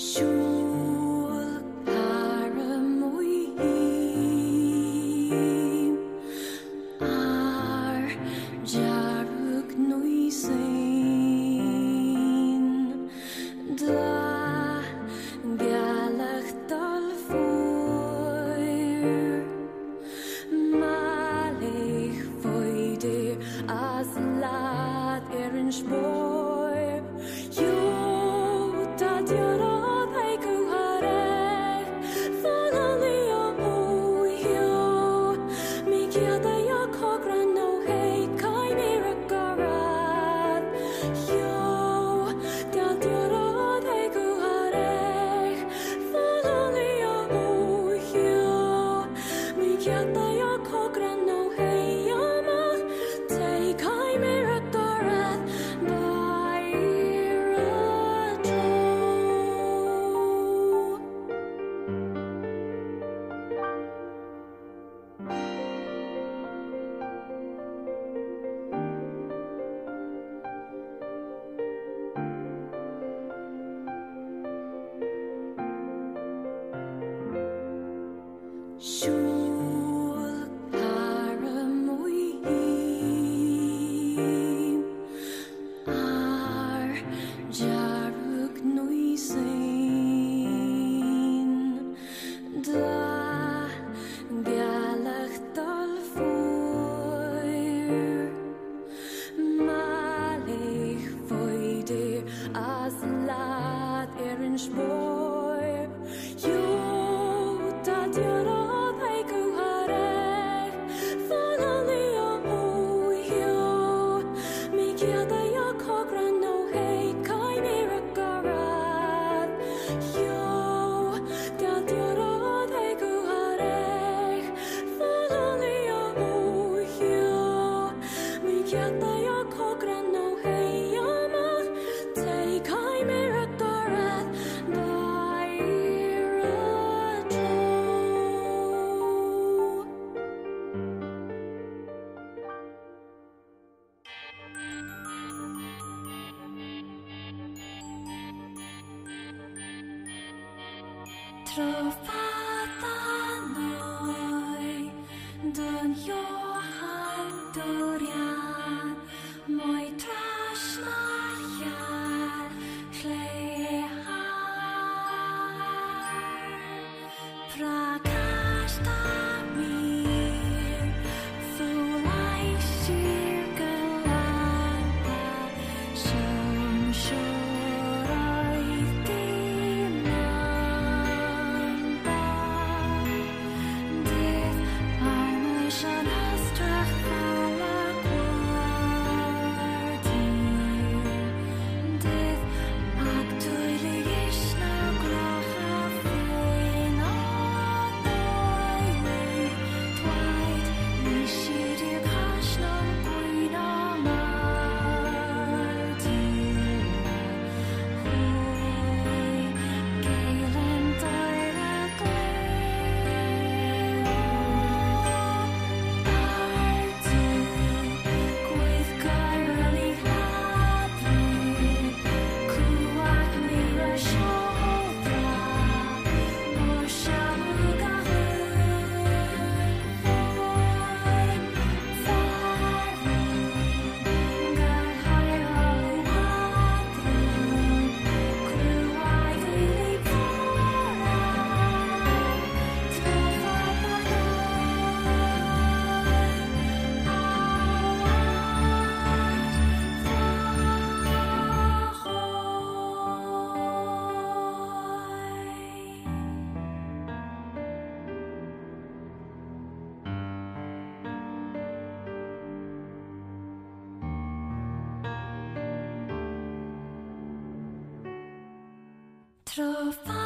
Shoo. らかした Trova